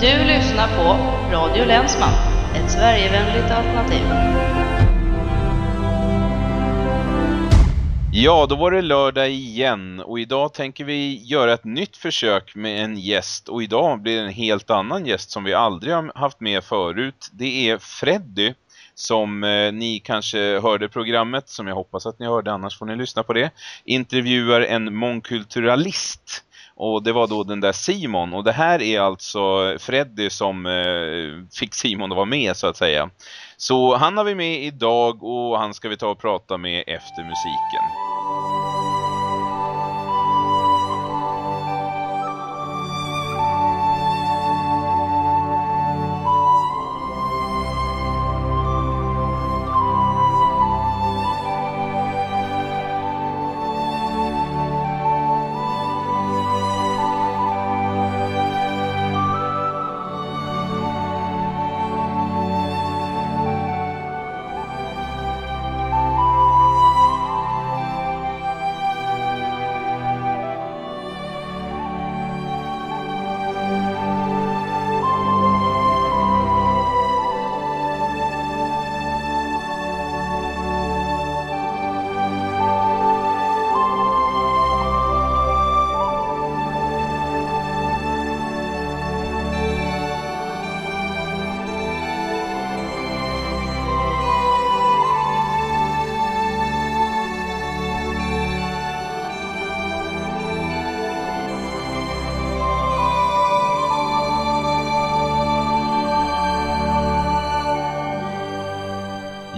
Du lyssnar på Radio Länsman, ett Sverigevänligt alternativ. Ja, då var det lördag igen och idag tänker vi göra ett nytt försök med en gäst och idag blir det en helt annan gäst som vi aldrig har haft med förut. Det är Freddy som eh, ni kanske hörde programmet, som jag hoppas att ni hörde, annars får ni lyssna på det. Intervjuar en mångkulturalist och det var då den där Simon. Och det här är alltså Freddy som eh, fick Simon att vara med så att säga. Så han har vi med idag och han ska vi ta och prata med efter musiken.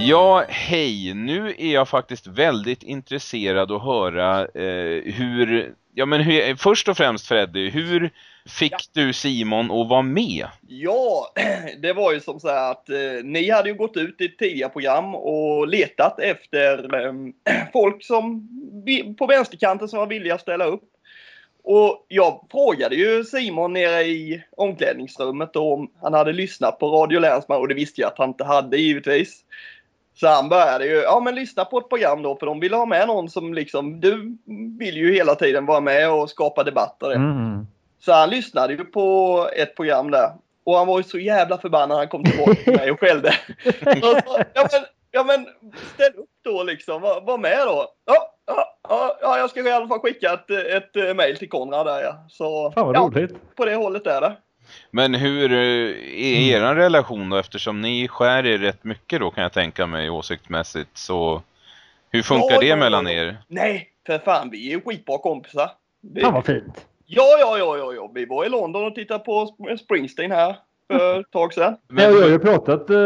Ja, hej. Nu är jag faktiskt väldigt intresserad att höra eh, hur... Ja, men hur, först och främst Freddy, hur fick Ja. du Simon att vara med? Ja, det var ju som så här att eh, ni hade ju gått ut i ett tidigare program och letat efter eh, folk som på vänsterkanten som var villiga att ställa upp. Och jag frågade ju Simon nere i omklädningsrummet om han hade lyssnat på Radio Länsman och det visste jag att han inte hade givetvis. Så han började ju, ja men lyssna på ett program då för de ville ha med någon som liksom, du vill ju hela tiden vara med och skapa debatter. Mm. Så han lyssnade ju på ett program där. Och han var ju så jävla förbannad när han kom tillbaka till mig och skällde. Och så, ja, men, ja men ställ upp då liksom. Var, var med då. Ja, ja, ja, ja, jag ska i alla fall skicka ett, ett mail till Konrad där ja. Så Fan vad ja, roligt. på det hållet är det. Men hur eh, är er relation då? Eftersom ni skär er rätt mycket då kan jag tänka mig åsiktmässigt. Så hur funkar Ja, det ja, mellan ja. er? Nej, för fan vi är ju skitbra kompisar. Vi, Fan vad fint. ja, ja, ja, ja, ja. Vi var i London och tittade på Sp- Springsteen här för ett tag sedan. Men... Jag har ju pratat, eh,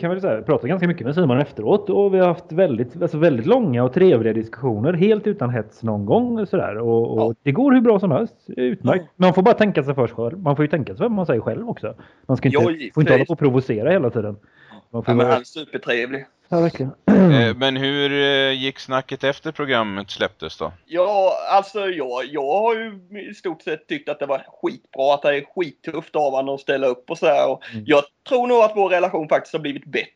kan man säga, pratat ganska mycket med Simon efteråt och vi har haft väldigt, alltså väldigt långa och trevliga diskussioner helt utan hets någon gång och sådär. Och, och Ja. det går hur bra som helst. Utmärkt. Ja. Man får bara tänka sig för sig själv. Man får ju tänka sig vad man säger själv också. Man ska inte, Ja, får inte hålla på och provocera hela tiden. Man får Ja, men vara... han är supertrevlig. Ja, verkligen. Eh, Men hur eh, gick snacket efter programmet släpptes då? Ja, alltså jag, jag har ju i stort sett tyckt att det var skitbra, att det är skittufft av honom att ställa upp och sådär. Och Mm. Jag tror nog att vår relation faktiskt har blivit bättre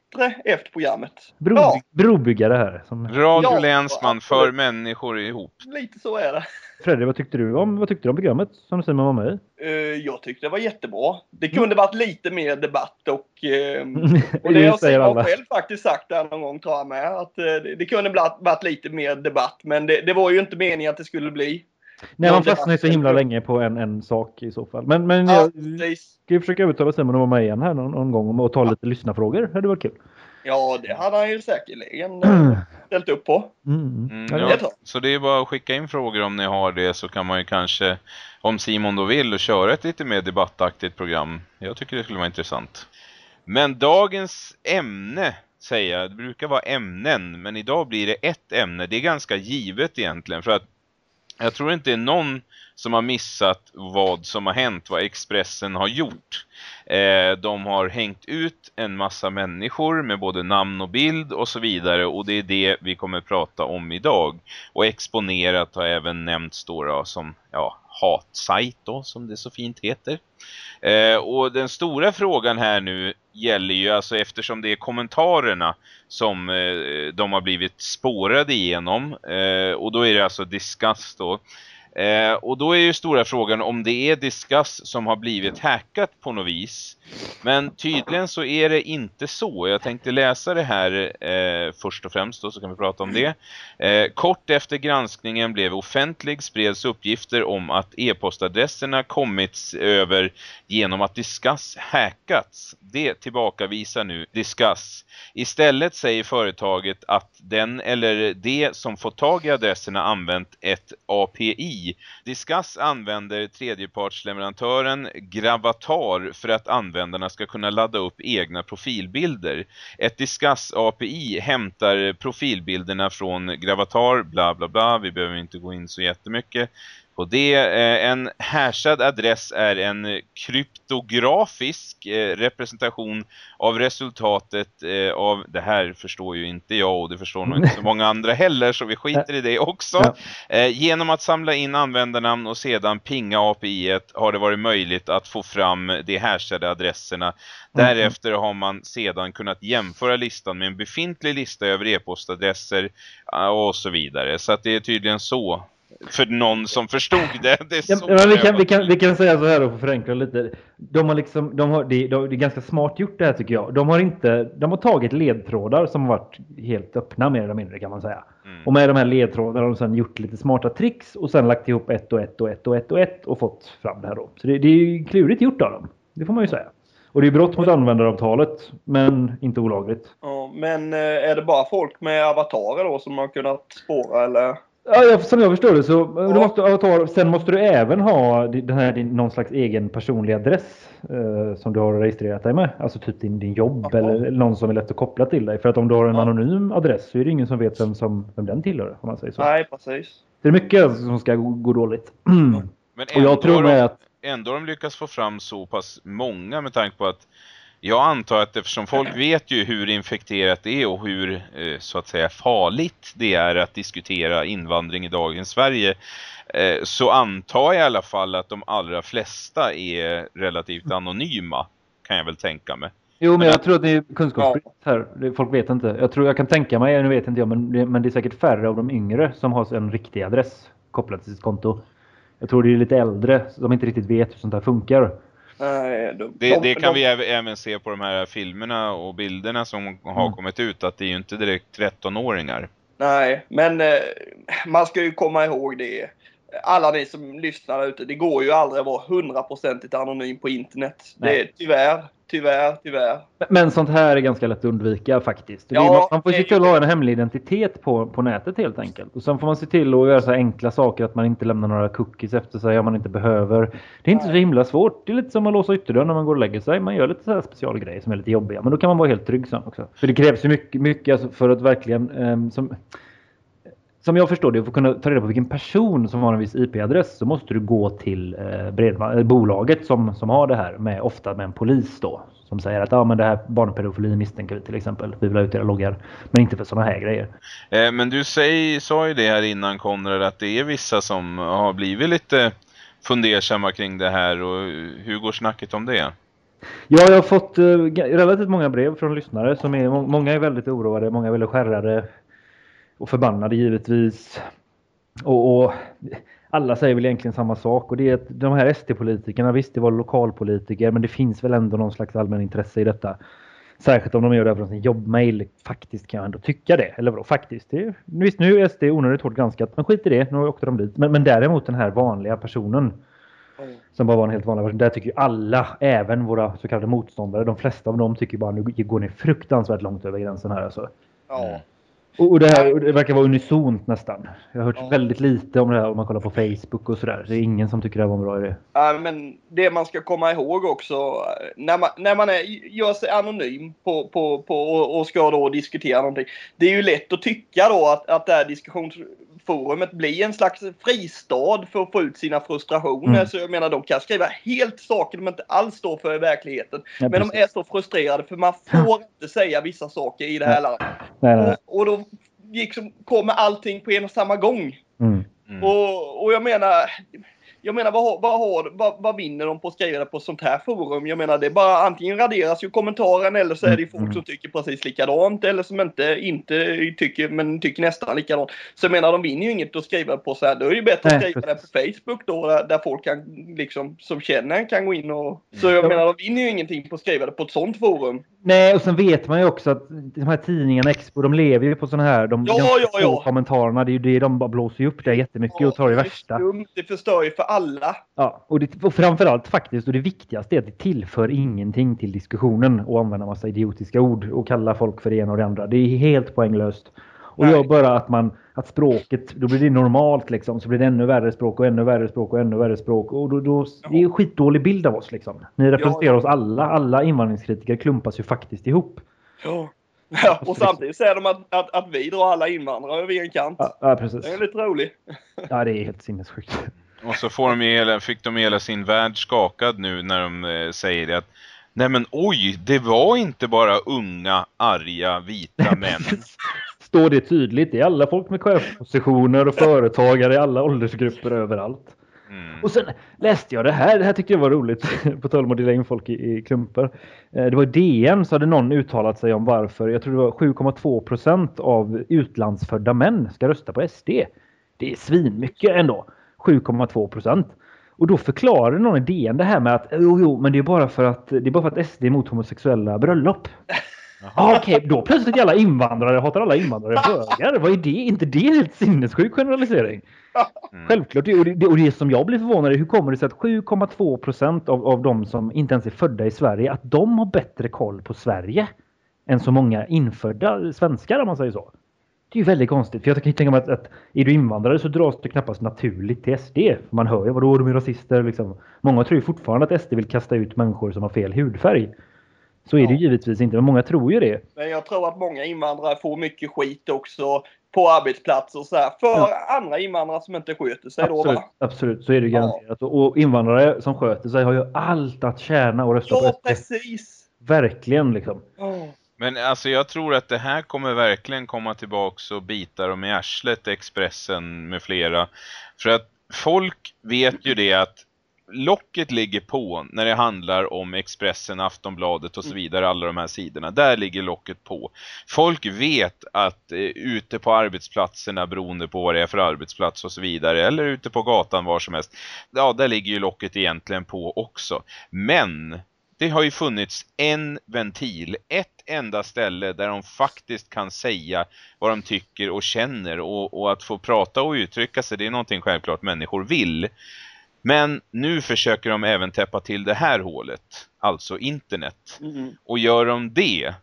efter programmet. Bro, Ja. Brobyggare här. Som... Radio Ja, Länsman för människor ihop. Lite så är det. Fredrik, vad tyckte du om, vad tyckte du om programmet som Simon var med i? Eh, jag tyckte det var jättebra. Det kunde varit lite mer debatt och, eh, och Det har säger alla. själv faktiskt sagt där någon gång tror jag med. Att det, det kunde varit, varit lite mer debatt men det, det var ju inte meningen att det skulle bli. Nej, man fastnar ju så himla länge på en, en sak i så fall. Men, men Ja, jag ska ju försöka övertala Simon att vara med igen här någon, någon gång och ta lite lyssnarfrågor. Det hade varit kul. Ja, det hade han ju säkerligen eh, ställt upp på. Mm. Mm, Ja, ja. Så det är bara att skicka in frågor om ni har det så kan man ju kanske, om Simon då vill, och köra ett lite mer debattaktigt program. Jag tycker det skulle vara intressant. Men dagens ämne, säger jag, det brukar vara ämnen, men idag blir det ett ämne. Det är ganska givet egentligen, för att jag tror inte det är någon som har missat vad som har hänt, vad Expressen har gjort. Eh, de har hängt ut en massa människor med både namn och bild och så vidare och det är det vi kommer prata om idag. Och exponerat har även nämnts då, då som ja, hatsajt då, som det så fint heter. Eh, och den stora frågan här nu gäller ju alltså eftersom det är kommentarerna som eh, de har blivit spårade igenom eh, och då är det alltså discuss då Eh, och då är ju stora frågan om det är Discuss som har blivit hackat på något vis. Men tydligen så är det inte så. Jag tänkte läsa det här eh, först och främst då, så kan vi prata om det. Eh, kort efter granskningen blev offentlig spreds uppgifter om att e-postadresserna kommits över genom att Discuss hackats. Det tillbakavisar nu Discuss. Istället säger företaget att den eller det som fått tag i adresserna använt ett API. Discuss använder tredjepartsleverantören Gravatar för att användarna ska kunna ladda upp egna profilbilder. Ett Discuss API hämtar profilbilderna från Gravatar, bla bla bla, vi behöver inte gå in så jättemycket och det, eh, en hashad adress är en kryptografisk eh, representation av resultatet eh, av, det här förstår ju inte jag och det förstår nog inte så många andra heller så vi skiter i det också. Ja. genom att samla in användarnamn och sedan pinga API har det varit möjligt att få fram de hashade adresserna. Mm. Därefter har man sedan kunnat jämföra listan med en befintlig lista över e-postadresser och så vidare. Så att det är tydligen så för någon som förstod det. det är ja, men vi, kan, vi, kan, vi kan säga så här och förenkla lite. De har liksom, de har, det, de, det är ganska smart gjort det här tycker jag. De har, inte, de har tagit ledtrådar som har varit helt öppna mer eller mindre kan man säga. Mm. Och med de här ledtrådarna har de sedan gjort lite smarta tricks och sen lagt ihop ett och ett och ett och ett och ett och fått fram det här då. Så det, det är ju klurigt gjort av dem. Det får man ju säga. Och det är brott mot användaravtalet, men inte olagligt. Ja, men eh, är det bara folk med avatarer då som har kunnat spåra eller? Ja, som jag förstår det så ja. du måste avatar, sen måste du även ha den här, din, någon slags egen personlig adress eh, som du har registrerat dig med. Alltså typ din, din jobb ja. eller någon som är lätt att koppla till dig. För att om du har en ja. anonym adress så är det ingen som vet vem, som, vem den tillhör. Om man säger så. Nej, precis. Det är mycket som ska gå, gå dåligt. Men ändå, och jag tror med att... ändå har de lyckats få fram så pass många med tanke på att jag antar att eftersom folk vet ju hur infekterat det är och hur eh, så att säga farligt det är att diskutera invandring i dagens Sverige eh, så antar jag i alla fall att de allra flesta är relativt anonyma kan jag väl tänka mig. Jo, men, men jag att... tror att det är kunskapsbrist här. Folk vet inte. Jag tror jag kan tänka mig, nu vet inte jag, men det, men det är säkert färre av de yngre som har en riktig adress kopplad till sitt konto. Jag tror det är lite äldre som inte riktigt vet hur sånt här funkar. Nej, de, det, de, det kan de, vi även se på de här filmerna och bilderna som har mm. kommit ut att det är ju inte direkt 13-åringar. Nej, men eh, man ska ju komma ihåg det. Alla ni som lyssnar ute, det går ju aldrig att vara hundraprocentigt anonym på internet. Nej. Det är tyvärr Tyvärr, tyvärr. Men sånt här är ganska lätt att undvika faktiskt. Ja, man får se till att ha en hemlig identitet på, på nätet helt enkelt. Och sen får man se till att göra så enkla saker att man inte lämnar några cookies efter sig om man inte behöver. Det är inte så himla svårt. Det är lite som att låsa ytterdörren när man går och lägger sig. Man gör lite så här specialgrejer som är lite jobbiga. Men då kan man vara helt trygg sen också. För det krävs ju mycket, mycket alltså för att verkligen... Um, som, som jag förstår det, för att kunna ta reda på vilken person som har en viss IP-adress så måste du gå till eh, bredband, bolaget som, som har det här, med, ofta med en polis då. Som säger att ah, men det här barnpedofili misstänker vi till exempel. Vi vill ha ut era loggar. Men inte för sådana här grejer. Eh, men du säg, sa ju det här innan Konrad att det är vissa som har blivit lite fundersamma kring det här. Och hur går snacket om det? Ja, jag har fått eh, relativt många brev från lyssnare som är, många är väldigt oroade, många är väldigt skärrade och förbannade givetvis. Och, och, alla säger väl egentligen samma sak och det är att de här SD-politikerna, visst det var lokalpolitiker men det finns väl ändå någon slags allmän intresse i detta. Särskilt om de gör det från sin jobbmail. Faktiskt kan jag ändå tycka det. Eller vadå faktiskt? Det är, visst nu är SD onödigt hårt granskat men skit i det. Nu åkte de dit. Men, men däremot den här vanliga personen. Mm. Som bara var en helt vanlig person. Där tycker ju alla, även våra så kallade motståndare, de flesta av dem tycker bara nu går ni fruktansvärt långt över gränsen här alltså. Ja. Och det, här, det verkar vara unisont nästan. Jag har hört ja. väldigt lite om det här om man kollar på Facebook och sådär. Det är ingen som tycker det var en bra idé. Ja, men det man ska komma ihåg också, när man, när man är, gör sig anonym på, på, på, och ska då diskutera någonting. Det är ju lätt att tycka då att, att det här diskussionsforumet blir en slags fristad för att få ut sina frustrationer. Mm. Så jag menar, de kan skriva helt saker de inte alls står för i verkligheten. Ja, men de är så frustrerade för man får inte säga vissa saker i det här landet. Nej, nej. Och, och då liksom kommer allting på en och samma gång. Mm. Mm. Och, och jag menar, jag menar vad, har- vad, har, vad, vad vinner de på att skriva det på sånt här forum? Jag menar det är bara antingen raderas ju kommentaren eller så är det folk Mm. som tycker precis likadant eller som inte, inte tycker men tycker nästan likadant. Så jag menar de vinner ju inget att skriva på så här. Då är det ju bättre att skriva det på. Facebook då där, där folk kan liksom som känner kan gå in och så jag Ja. menar de vinner ju ingenting på att skriva det på ett sånt forum. Nej, och sen vet man ju också att de här tidningarna, Expo, de lever ju på sådana här, de Ja, ganska ja, ja. kommentarerna, det är ju det de bara blåser upp det jättemycket och tar det är värsta. dumt, det förstör ju för alla. Ja, och, det, och framförallt faktiskt, och det viktigaste är att det tillför ingenting till diskussionen och använda massa idiotiska ord och kalla folk för det ena och det andra. Det är helt poänglöst. Och Nej. gör bara att man, att språket, då blir det normalt liksom, så blir det ännu värre språk och ännu värre språk och ännu värre språk. Och då, då, det är en skitdålig bild av oss liksom. Ni representerar Ja. oss alla, alla invandringskritiker klumpas ju faktiskt ihop. Ja. Ja, och samtidigt säger de att, att, att vi drar alla invandrare över en kant. Ja, ja precis. Det är lite roligt. Ja, det är helt sinnessjukt. Och så får de hela, fick de hela sin värld skakad nu när de eh, säger det att Nej men oj, det var inte bara unga, arga, vita män. Står det tydligt i alla folk med chefspositioner och företagare i alla åldersgrupper överallt. Mm. Och sen läste jag det här, det här tyckte jag var roligt, på tal om att dela in folk i, i klumpar. Eh, Det var i DN så hade någon uttalat sig om varför, jag tror det var 7,2 procent av utlandsfödda män ska rösta på SD. Det är svinmycket ändå, 7,2 procent. Och då förklarade någon i DN det här med att jo, jo, men det är bara för att, det är bara för att SD är emot homosexuella bröllop. Ah, Okej, då plötsligt alla invandrare, hatar alla invandrare bögar. Vad är det? inte det helt sinnessjuk generalisering? Mm. Självklart. Och det, och det som jag blir förvånad är hur kommer det sig att 7,2 procent av, av de som inte ens är födda i Sverige, att de har bättre koll på Sverige än så många infödda svenskar om man säger så. Det är ju väldigt konstigt. För jag kan tänka mig att, att är du invandrare så dras du knappast naturligt till SD. För man hör ju vadå, de är rasister liksom. Många tror ju fortfarande att SD vill kasta ut människor som har fel hudfärg. Så är det ju Ja. givetvis inte, men många tror ju det. Men jag tror att många invandrare får mycket skit också på arbetsplatser och så här, för andra invandrare som inte sköter sig då Absolut, va? absolut, så är det ju Ja. garanterat. Och, invandrare som sköter sig har ju allt att tjäna och rösta Ja, på SD. precis! Verkligen liksom. Ja. Men alltså jag tror att det här kommer verkligen komma tillbaks och bita dem i arslet, Expressen med flera. För att folk vet ju det att locket ligger på när det handlar om Expressen, Aftonbladet och så vidare, alla de här sidorna. Där ligger locket på. Folk vet att eh, ute på arbetsplatserna, beroende på vad det är för arbetsplats och så vidare, eller ute på gatan var som helst, ja, där ligger ju locket egentligen på också. Men det har ju funnits en ventil, ett enda ställe där de faktiskt kan säga vad de tycker och känner och, och att få prata och uttrycka sig, det är någonting självklart människor vill. Men nu försöker de även täppa till det här hålet, alltså internet. Mm. Och gör de det,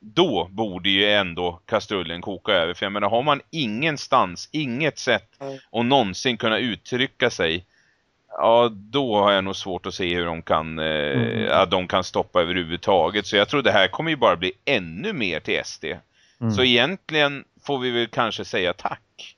då borde ju ändå kastrullen koka över. För jag menar, har man ingenstans, inget sätt Nej. att någonsin kunna uttrycka sig, ja då har jag nog svårt att se hur de kan, eh, Mm. att de kan stoppa överhuvudtaget. Så jag tror det här kommer ju bara bli ännu mer till SD. Mm. Så egentligen får vi väl kanske säga tack.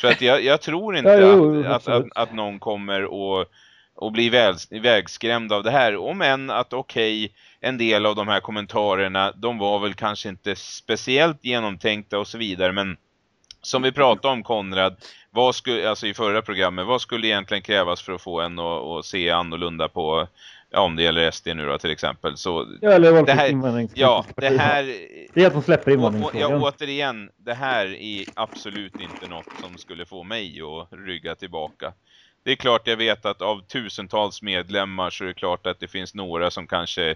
Så att jag, jag tror inte Ja, jo, att, att, att, någon kommer att och bli väl, vägskrämd av det här. Om än att okej, en del av de här kommentarerna, de var väl kanske inte speciellt genomtänkta och så vidare, men som vi pratade om Konrad, vad skulle, alltså i förra programmet, vad skulle egentligen krävas för att få en att, se annorlunda på, ja, om det gäller SD nu då till exempel. Så Ja, eller det här, ja, det här Det är att de släpper invandringsfrågan. ja, återigen, det här är absolut inte något som skulle få mig att rygga tillbaka. Det är klart jag vet att av tusentals medlemmar så är det klart att det finns några som kanske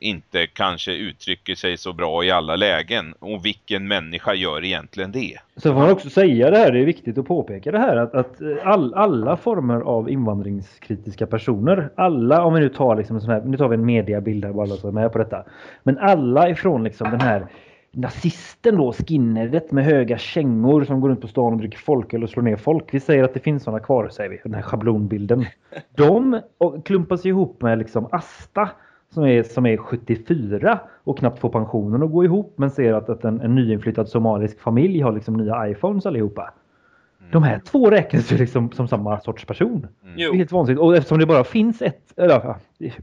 inte kanske uttrycker sig så bra i alla lägen. Och vilken människa gör egentligen det? Så får man också säga det här, det är viktigt att påpeka det här, att, att all, alla former av invandringskritiska personer, alla, om vi nu tar liksom en sån här, nu tar vi en mediabild här bara så är med på detta, men alla ifrån liksom den här nazisten då, skinheadet med höga kängor som går runt på stan och dricker folköl och slår ner folk. Vi säger att det finns sådana kvar, säger vi, den här schablonbilden. De klumpas ihop med liksom Asta som är, som är 74 och knappt får pensionen att gå ihop men ser att, att en, en nyinflyttad somalisk familj har liksom nya iPhones allihopa. De här två räknas ju liksom som samma sorts person. Det är helt vansinnigt. Och eftersom det bara finns ett, eller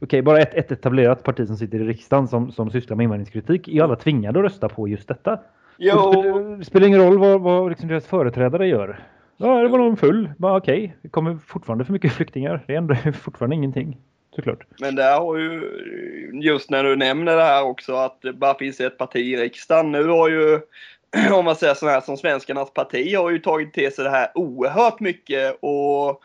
okej, bara ett, ett etablerat parti som sitter i riksdagen som, som sysslar med invandringskritik är alla tvingade att rösta på just detta. Det spelar- ingen roll vad, vad liksom deras företrädare gör. Ja, det var nog full. Bara okej, det kommer fortfarande för mycket flyktingar. Det ändå fortfarande ingenting. Såklart. Men där har ju, just när du nämner det här också, att det bara finns ett parti i riksdagen. Nu har ju, om man säger så här som Svenskarnas parti, har ju tagit till sig det här oerhört mycket och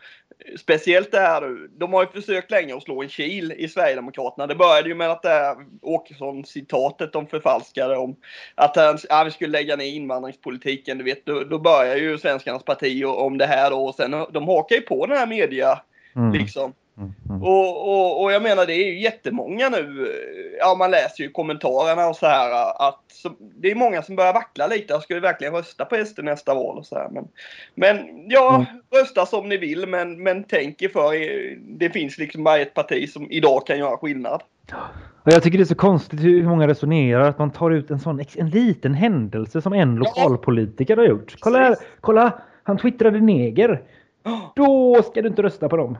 Speciellt det här, de har ju försökt länge att slå en kil i Sverigedemokraterna. Det började ju med att det här Åkesson-citatet de förfalskade om att ja, vi skulle lägga ner invandringspolitiken. Du vet, då, då börjar ju Svenskarnas parti om det här då, och sen de hakar ju på den här media. Mm. Liksom. Mm, mm. Och, och, och, jag menar det är ju jättemånga nu, ja man läser ju kommentarerna och så här att så, det är många som börjar vackla lite. Ska vi verkligen rösta på SD nästa val och så här. Men, men ja, mm. rösta som ni vill men, men tänk er för. Det finns liksom bara ett parti som idag kan göra skillnad. Och jag tycker det är så konstigt hur många resonerar att man tar ut en sån en liten händelse som en lokalpolitiker har gjort. Kolla här, kolla! Han twittrade neger. Då ska du inte rösta på dem.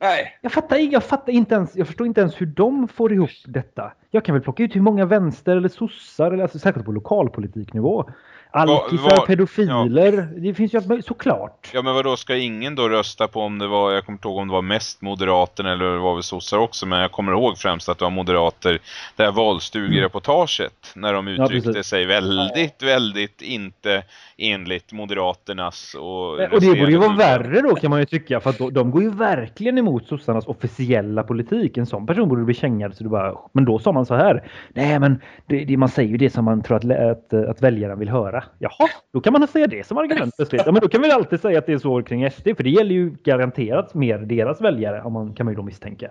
Nej. Jag fattar, jag fattar inte ens, jag förstår inte ens hur de får ihop detta. Jag kan väl plocka ut hur många vänster eller sossar, eller alltså, särskilt på lokalpolitiknivå. Alkisar, pedofiler, ja. det finns ju såklart. Ja men vad då ska ingen då rösta på om det var, jag kommer inte ihåg om det var mest moderaten eller det var väl sossar också, men jag kommer ihåg främst att det var moderater, det här valstugereportaget, när de uttryckte ja, sig väldigt, väldigt inte enligt moderaternas och... Och det borde ju vara värre då kan man ju tycka, för att då, de går ju verkligen emot sossarnas officiella politik. En sån person borde bli kängad, så du bara, men då sa man så här, nej men det, det, man säger ju det som man tror att, att, att väljaren vill höra. Jaha, då kan man säga det som argument plötsligt. Ja, men då kan vi alltid säga att det är så kring SD, för det gäller ju garanterat mer deras väljare, om man, kan man ju då misstänka.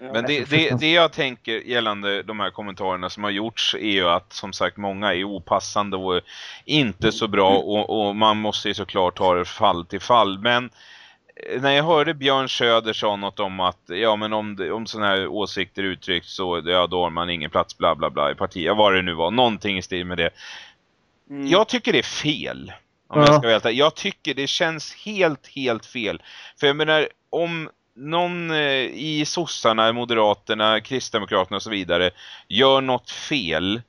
Men det, det, det, jag tänker gällande de här kommentarerna som har gjorts är ju att som sagt många är opassande och inte så bra och, och man måste ju såklart ta det fall till fall. Men när jag hörde Björn Söder sa något om att ja men om, om sådana här åsikter uttrycks så ja, då har man ingen plats bla bla bla i partiet, vad det nu var, någonting i stil med det. Mm. Jag tycker det är fel. Om ja. jag ska veta. Jag tycker det känns helt, helt fel. För jag menar, om någon eh, i sossarna, moderaterna, kristdemokraterna och så vidare gör något fel,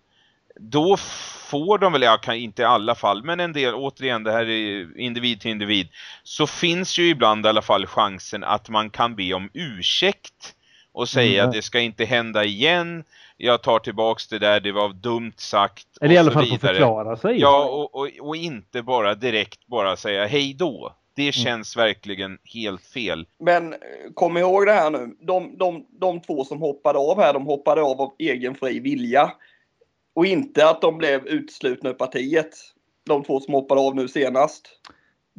då får de väl, jag kan inte i alla fall, men en del, återigen det här är individ till individ, så finns ju ibland i alla fall chansen att man kan be om ursäkt och säga mm. att det ska inte hända igen jag tar tillbaks det där, det var dumt sagt. Eller i alla fall få förklara sig. Ja, och, och, och, inte bara direkt bara säga hej då. Det mm. känns mm. verkligen helt fel. Men eh, kom ihåg det här nu. De, de, de två som hoppade av här, de hoppade av av egen fri vilja. Och inte att de blev utslutna ur partiet. De två som hoppade av nu senast.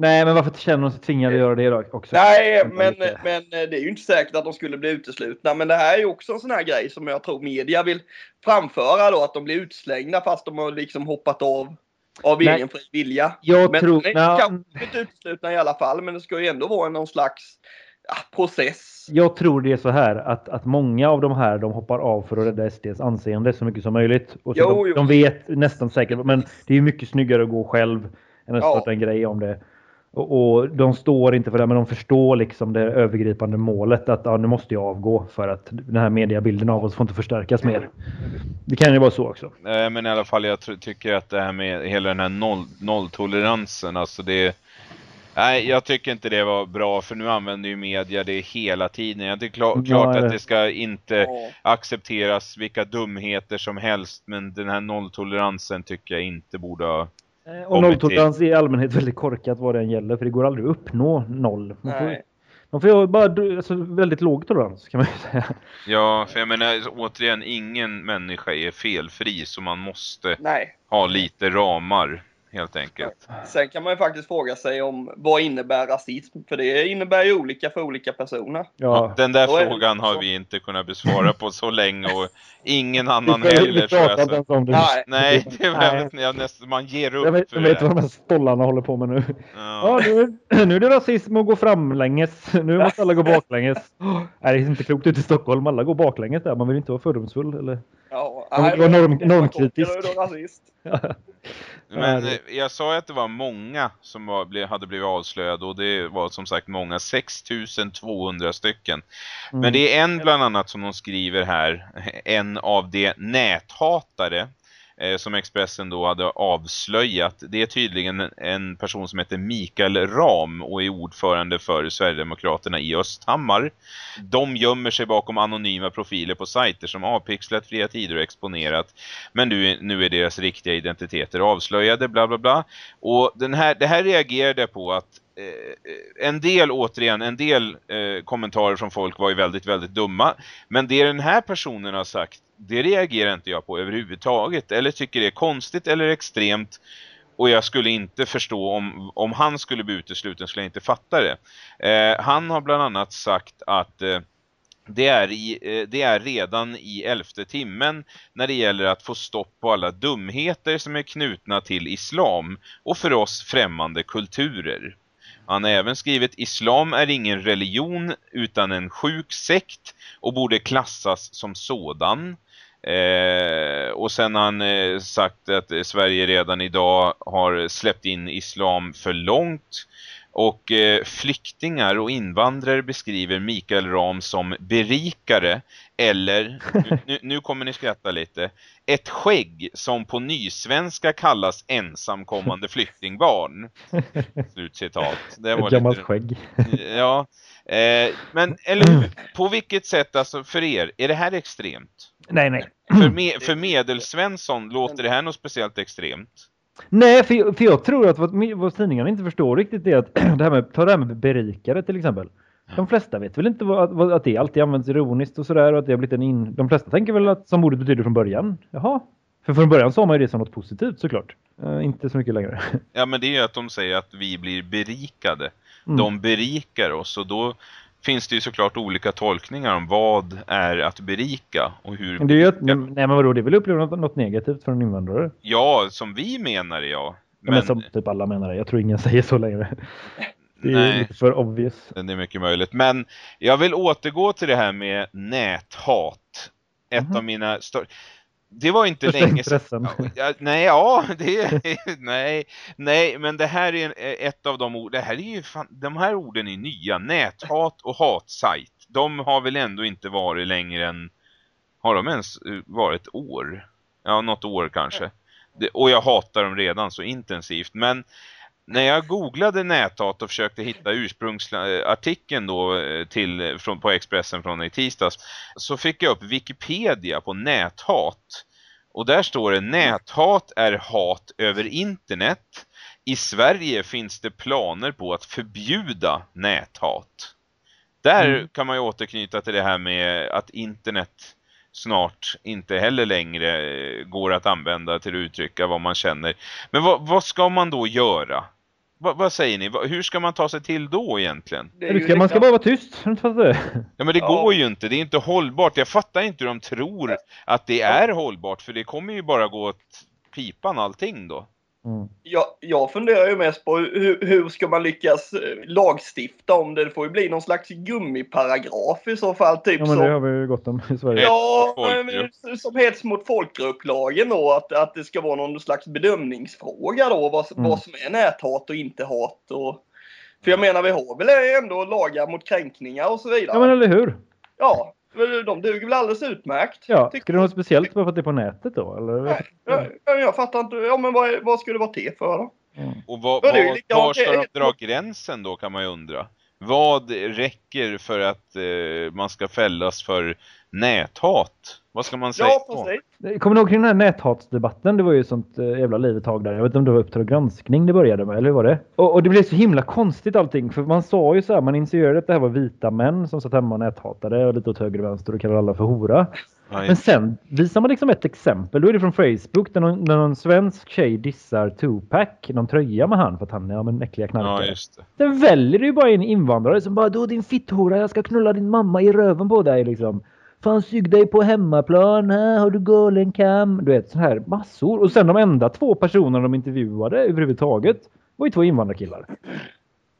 Nej, men varför känner de sig tvingade att göra det då också? Nej, men, men det är ju inte säkert att de skulle bli uteslutna. Men det här är ju också en sån här grej som jag tror media vill framföra då. Att de blir utslängda fast de har liksom hoppat av av egen fri vilja. Jag men tror... Nej, kanske inte uteslutna i alla fall. Men det ska ju ändå vara någon slags ja, process. Jag tror det är så här att, att många av de här de hoppar av för att rädda SDs anseende så mycket som möjligt. Och jo, de, jo. de vet nästan säkert, men det är mycket snyggare att gå själv än att ja. starta en grej om det. Och, och, de står inte för det, men de förstår liksom det övergripande målet att ja, nu måste jag avgå för att den här mediabilden av oss får inte förstärkas mer. Det kan ju vara så också. Nej, men i alla fall jag tycker att det här med hela den här noll, nolltoleransen, alltså det Nej, jag tycker inte det var bra för nu använder ju media det hela tiden. Jag tycker klart, klart att det ska inte accepteras vilka dumheter som helst, men den här nolltoleransen tycker jag inte borde ha och nolltolerans är i allmänhet väldigt korkat vad det än gäller för det går aldrig att uppnå noll. Man får, man får bara alltså, väldigt låg tolerans kan man ju säga. Ja, för jag menar återigen, ingen människa är felfri så man måste Nej. ha lite ramar helt enkelt. Sen kan man ju faktiskt fråga sig om vad innebär rasism? För det innebär ju olika för olika personer. Ja. Den där frågan har vi inte kunnat besvara på så länge och ingen annan heller. Så alltså. Nej. Nej, det är jag nästan, man ger upp. Jag vet, jag vet vad de här stollarna håller på med nu. Ja. ja nu, nu är det rasism att gå framlänges. Nu måste alla gå baklänges. Oh, det är inte klokt ute i Stockholm. Alla går baklänges där. Man vill inte vara fördomsfull. Eller? Ja, man vill vara norm, normkritisk. Men eh, jag sa att det var många som var, hade blivit avslöjade och det var som sagt många, 6200 stycken. Mm. Men det är en bland annat som de skriver här, en av de näthatare Eh, som Expressen då hade avslöjat. Det är tydligen en person som heter Mikael Ram och är ordförande för Sverigedemokraterna i Östhammar. De gömmer sig bakom anonyma profiler på sajter som avpixlat fria tider och exponerat. Men nu, nu är deras riktiga identiteter avslöjade, bla bla bla. Och den här, det här reagerade på att Eh, en del, återigen, en del eh, kommentarer från folk var ju väldigt, väldigt dumma. Men det den här personen har sagt, det reagerar inte jag på överhuvudtaget. Eller tycker det är konstigt eller extremt. Och jag skulle inte förstå om, om han skulle bli utesluten skulle jag inte fatta det. Eh, han har bland annat sagt att eh, det är, i, eh, det är redan i elfte timmen när det gäller att få stopp på alla dumheter som är knutna till islam och för oss främmande kulturer. Han har även skrivit Islam är ingen religion utan en sjuk sekt och borde klassas som sådan. Eh, och sen har han eh, sagt att Sverige redan idag har släppt in islam för långt. Och eh, flyktingar och invandrare beskriver Mikael Ram som berikare eller, nu, nu, kommer ni skratta lite, ett skägg som på nysvenska kallas ensamkommande flyktingbarn. Slutcitat. Det var ett gammalt lite... skägg. Ja, eh, men eller på vilket sätt alltså för er, är det här extremt? Nej, nej. För, me, för medelsvensson låter det här något speciellt extremt? Nej, för, för jag tror att vad, vad tidningarna inte förstår riktigt är att det här med, ta det här med berikare till exempel. De flesta vet väl inte vad, vad, att det alltid används ironiskt och sådär och att det har blivit en in... De flesta tänker väl att som ordet betyder från början. Jaha. För från början sa man ju det som något positivt såklart. Uh, inte så mycket längre. Ja men det är ju att de säger att vi blir berikade. Mm. De berikar oss och då finns det ju såklart olika tolkningar om vad är att berika och hur... Men det är ju att, nej men vadå, det är väl uppleva något, något negativt för en invandrare? Ja, som vi menar ja. Men... men som typ alla menar det. Jag tror ingen säger så längre. Det är Nej, lite för obvious. Det är mycket möjligt. Men jag vill återgå till det här med näthat. Ett mm -hmm. av mina det var inte Första länge sedan. Ja, nej, ja, det nej, nej, men det här är ett av de ord. Det här är ju fan, de här orden är nya. Näthat och hatsajt. De har väl ändå inte varit längre än har de ens eh, varit år? Ja, något år kanske. Det, och jag hatar dem redan så intensivt. Men när jag googlade näthat och försökte hitta ursprungsartikeln då eh, till, från, på Expressen från i tisdags så fick jag upp Wikipedia på näthat. Och där står det näthat är hat över internet. I Sverige finns det planer på att förbjuda näthat. Där mm. kan man ju återknyta till det här med att internet snart inte heller längre eh, går att använda till att uttrycka vad man känner. Men vad, vad ska man då göra? Va, vad säger ni? Va, hur ska man ta sig till då egentligen? Ska. Man ska bara vara tyst. Ja men det ja. går ju inte. Det är inte hållbart. Jag fattar inte hur de tror att det är hållbart. För det kommer ju bara gå åt pipan allting då. Mm. Jag, jag funderar ju mest på hur, hur ska man lyckas eh, lagstifta om det? Det får ju bli någon slags gummiparagraf i så fall. Typ ja, men det har vi ju gått om i Sverige. Ja, men, som hets mot folkgrupplagen då. Att, att det ska vara någon slags bedömningsfråga då. Vad, mm. vad som är näthat och inte hat. Och, för jag menar, vi har väl ändå lagar mot kränkningar och så vidare. Ja, men eller hur? Ja, de duger väl alldeles utmärkt. Ja, ska det vara speciellt bara för att det är på nätet då? Eller? Nej, jag, jag fattar inte. Ja, men vad, vad skulle det vara till för då? Mm. Och vad, vad, var ska de dra gränsen då kan man ju undra. Vad räcker för att eh, man ska fällas för näthat? Vad ska man säga? Ja, precis. Kommer ni ihåg kring den här näthatsdebatten? Det var ju sånt äh, jävla liv ett tag där. Jag vet inte om det var Uppdrag granskning det började med, eller hur var det? Och, och, det blev så himla konstigt allting. För man sa ju så här, man insinuerade att det här var vita män som satt hemma och näthatade och lite åt höger och vänster och kallade alla för hora. Nej. Men sen visar man liksom ett exempel. Då är det från Facebook där någon, där någon svensk tjej dissar Tupac. Någon tröja med han för att han är en äckliga knarkare. Ja, just det. Sen väljer det ju bara en invandrare som bara då din fitthora, jag ska knulla din mamma i röven på dig liksom. Fan sug dig på hemmaplan, här har du galen kam. Du vet, så här massor. Och sen de enda två personerna de intervjuade överhuvudtaget var ju två invandrarkillar.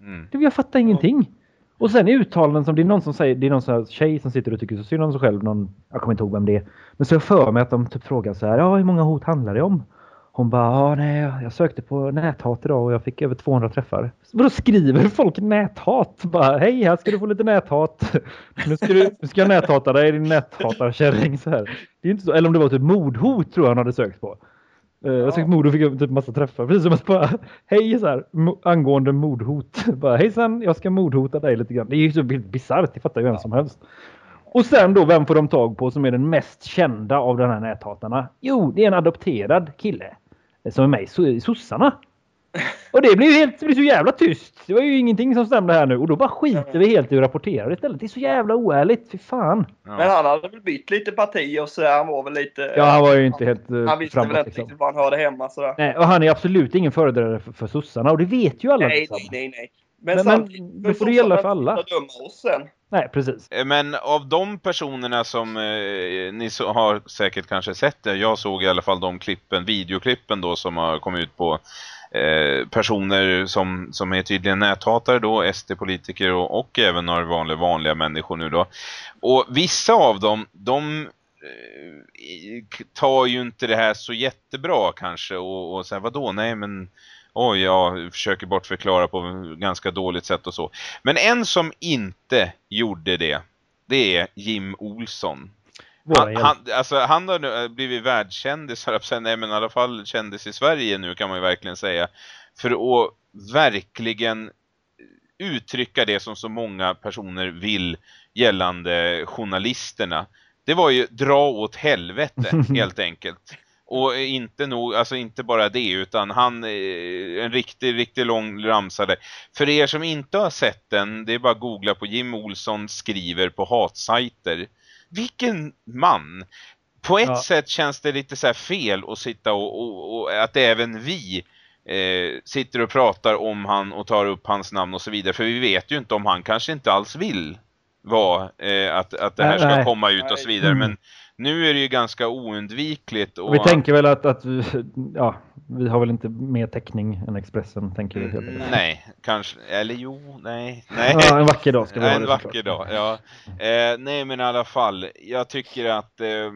Mm. Jag fattar ingenting. Och sen i uttalanden som det är någon som säger, det är någon sån här tjej som sitter och tycker så synd om sig själv. Någon, jag kommer inte ihåg vem det är. Men så jag för mig att de typ frågar så här, ja hur många hot handlar det om? Hon bara, ja nej, jag sökte på näthat idag och jag fick över 200 träffar. Vadå skriver folk näthat? Bara, hej här ska du få lite näthat. Nu ska, du, nu ska jag näthata dig din näthatarkärring så här. Det är inte så, eller om det var typ mordhot tror jag han hade sökt på. Eh, Jag sökte mord och fick typ massa träffar. Precis som att bara, hej så här, angående mordhot. Bara, hejsan, jag ska mordhota dig lite grann. Det är ju så bisarrt, det fattar ju vem som helst. Och sen då, vem får de tag på som är den mest kända av de här näthatarna? Jo, det är en adopterad kille. eh, Som är med i So- sossarna. Och det blir helt, det blir så jävla tyst. Det var ju ingenting som stämde här nu. Och då bara skiter vi helt i att rapportera istället. Det är så jävla oärligt, fy fan. Ja. Men han hade väl bytt lite parti och så han var väl lite... Ja, han var ju inte helt eh, han visste väl framåt inte liksom. riktigt var han hörde hemma sådär. Nej, och han är absolut ingen företrädare för, för sossarna och det vet ju alla. Nej, liksom. nej, nej, nej. Men, Men- men samtidigt, då får det gälla för alla. Döma oss sen. Nej, precis. Eh, men av de personerna som eh, ni så, har säkert kanske sett det, jag såg i alla fall de klippen, videoklippen då som har kommit ut på eh, personer som, som är tydligen näthatare då, SD-politiker och, och även några vanliga, vanliga människor nu då. Och vissa av dem, de eh, tar ju inte det här så jättebra kanske och, och säger vadå, nej men oj jag försöker bortförklara på ett ganska dåligt sätt och så. Men en som inte gjorde det, det är Jim Olsson. Han, han, alltså, han har nu eh, blivit världskändis, nej men i alla fall kändis i Sverige nu kan man ju verkligen säga. För att verkligen uttrycka det som så många personer vill gällande journalisterna. Det var ju dra åt helvete helt enkelt. Och inte nog, alltså inte bara det utan han, eh, en riktig, riktigt lång ramsa där. För er som inte har sett den, det är bara att googla på Jim Olsson skriver på hatsajter. Vilken man! På ett Ja. sätt känns det lite så här fel att sitta och, och, och att även vi eh, sitter och pratar om han och tar upp hans namn och så vidare. För vi vet ju inte om han kanske inte alls vill vara eh, att, att det här ska Nej. komma ut och så vidare. Mm. Men nu är det ju ganska oundvikligt. Och vi tänker väl att, att vi, ja, vi har väl inte mer täckning än Expressen, tänker vi. Mm. Nej, kanske. Eller jo, nej. nej. Ja, en vacker dag ska vi ha en det vacker dag, ja. Eh, nej men i alla fall, jag tycker att eh,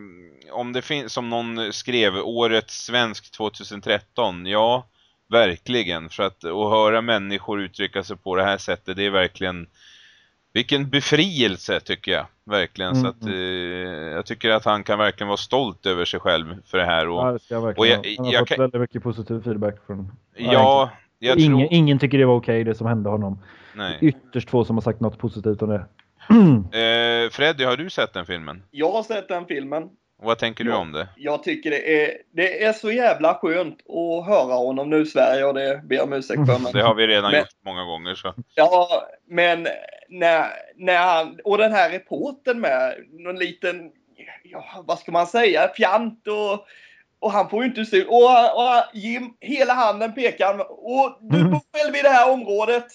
om det finns, som någon skrev, årets svensk 2013, ja, verkligen. För att, att höra människor uttrycka sig på det här sättet, det är verkligen, vilken befrielse tycker jag, verkligen. Mm, Så att eh, jag tycker att han kan verkligen vara stolt över sig själv för det här. Och, Ja, det ska jag och jag- ha. Han har jag fått kan- väldigt mycket positiv feedback från ja, jag ingen, tror... ingen tycker det var okej det som hände honom. Nej. Ytterst få som har sagt något positivt om det. Eh, Freddy, har du sett den filmen? Jag har sett den filmen. Vad tänker du Ja. om det? Jag tycker det är, det är så jävla skönt att höra honom nu Sverige och det ber jag om ursäkt för. Men, Det har vi redan Men- gjort många gånger så. Ja, men när, när han, och den här reporten med någon liten, ja vad ska man säga, fjant och, och han får ju inte se och, och Jim, hela handen pekar han, och du bor själv i det här området.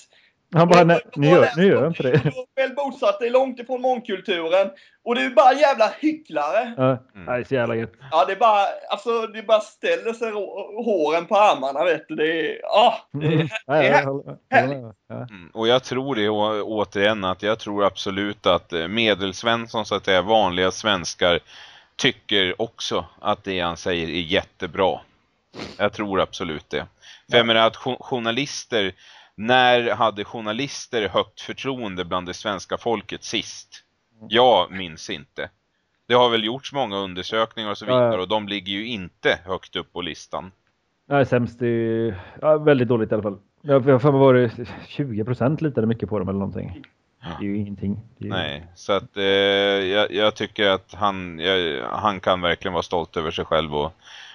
Han bara, nej, nu gör, nu gör jag inte det. Du har väl bosatt dig långt ifrån mångkulturen. Och du är bara jävla hycklare. Ja, Mm. nej, så jävla gött. Ja, det är bara, alltså det bara ställer sig håren på armarna vet du. Det är, ah, det är, Mm. Mm. Och jag tror det återigen att jag tror absolut att eh, medelsvensson så att säga vanliga svenskar tycker också att det han säger är jättebra. Jag tror absolut det. För jag menar att jo- journalister, när hade journalister högt förtroende bland det svenska folket sist? Jag minns inte. Det har väl gjorts många undersökningar och så Ja, ja. vidare och de ligger ju inte högt upp på listan. Nej, sämst är ja, väldigt dåligt i alla fall. Jag har för mig var det 20 procent litade mycket på dem eller någonting. Det är ju ingenting. Är ju... Nej, så att eh, jag, jag tycker att han, jag, han kan verkligen vara stolt över sig själv och,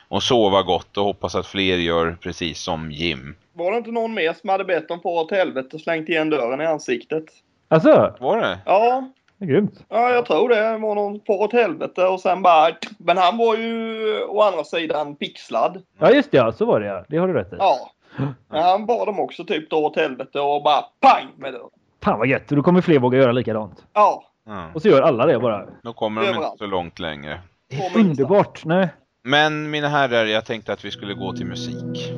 och sova gott och hoppas att fler gör precis som Jim. Var det inte någon mer som hade bett om far åt helvete och slängt igen dörren i ansiktet? Alltså, Var det? Ja, det är grymt. ja jag tror det. Det var någon far åt helvete och sen bara... Men han var ju å andra sidan pixlad. Ja, just det. Ja, så var det ja. Det har du rätt i. Ja. Men han bad dem också typ dra åt helvete och bara pang med dörren. Fan vad gött. Och då kommer fler våga göra likadant. Ja. Ja. Och så gör alla det bara. Då kommer de inte Överallt. så långt längre. Det är underbart. Nej. Men mina herrar, jag tänkte att vi skulle gå till musik.